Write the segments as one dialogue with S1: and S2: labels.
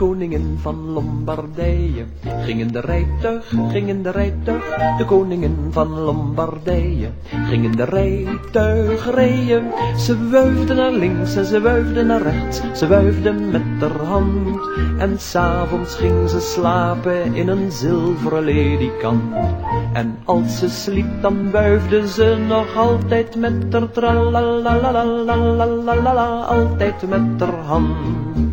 S1: koningin van Lombardije ging in de rijtuig, ging in de rijtuig. De koningin van Lombardije ging in de rijtuig rijden. Ze wuifde naar links en ze wuifde naar rechts. Ze wuifde met haar hand. En s'avonds ging ze slapen in een zilveren ledikant. En als ze sliep dan wuifde ze nog altijd met haar tralalalalalalala, altijd met haar hand.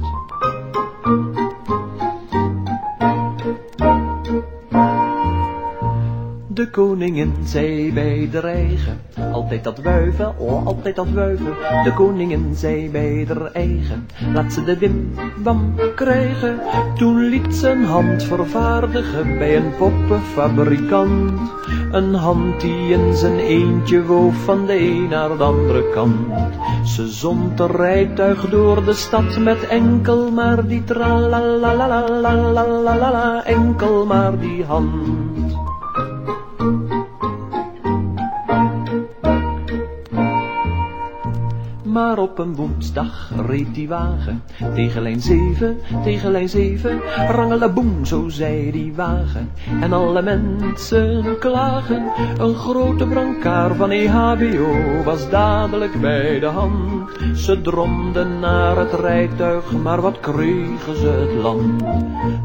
S1: De koningin zei bij de eigen, altijd dat wuiven, oh altijd dat wuiven. De koningin zei bij de eigen, laat ze de wim bam krijgen. Toen liet ze een hand vervaardigen bij een poppenfabrikant. Een hand die in zijn eentje woof van de een naar de andere kant. Ze zond een rijtuig door de stad met enkel maar die tralalalalalalala, enkel maar die hand. Maar op een woensdag reed die wagen tegen lijn zeven, tegen lijn zeven. Rangelaboem, zo zei die wagen. En alle mensen klagen. Een grote brancard van EHBO was dadelijk bij de hand. Ze dromden naar het rijtuig, maar wat kregen ze het land.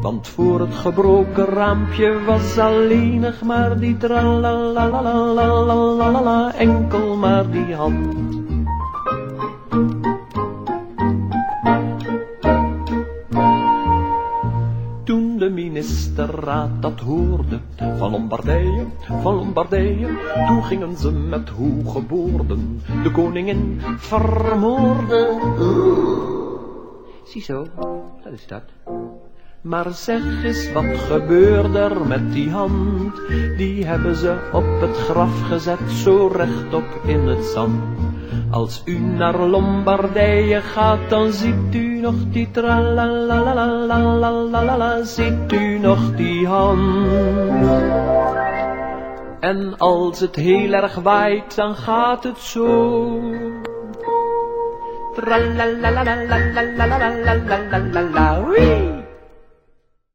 S1: Want voor het gebroken raampje was alleenig maar die tralalalalalalala, enkel maar die hand. Ministerraad dat hoorde, van Lombardije, van Lombardije, toen gingen ze met hoge boorden de koningin vermoorden. Ziezo, dat is dat. Maar zeg eens, wat gebeurde er met die hand? Die hebben ze op het graf gezet, zo rechtop in het zand. Als u naar Lombardije gaat, dan ziet u nog die tralalalalalalala, ziet u nog die hand. En als het heel erg waait, dan gaat het zo. Tralalalalalalalalalala.